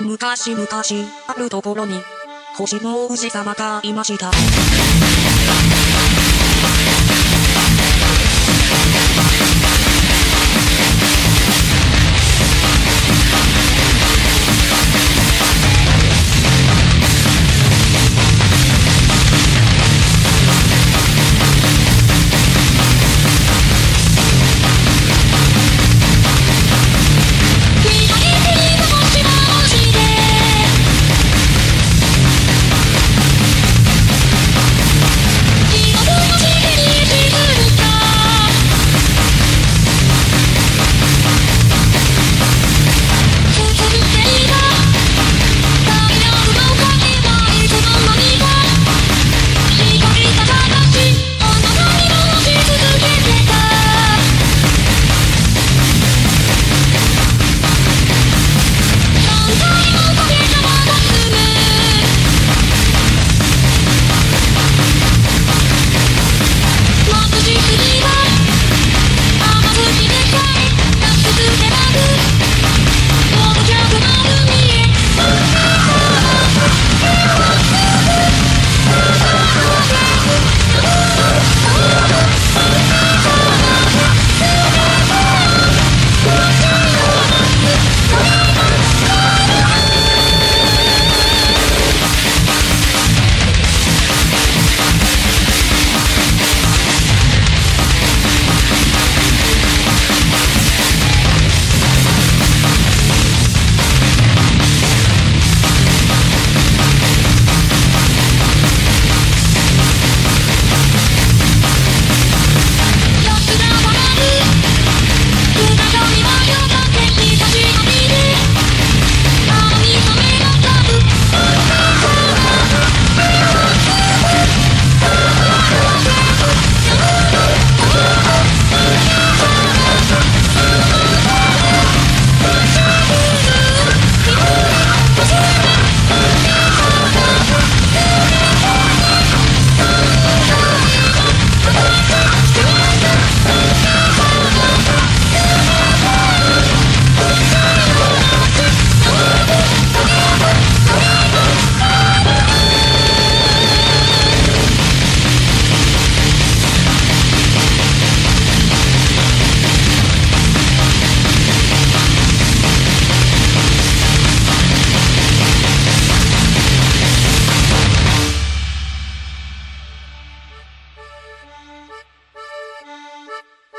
昔々、あるところに、星の王子様がいました。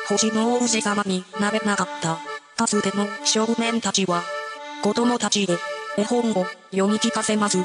星の王子様になれなかった。かつての少年たちは、子供たちへ絵本を読み聞かせます。